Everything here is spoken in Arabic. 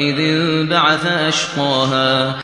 إِذِ انبَعَثَ أَشْقَاهَا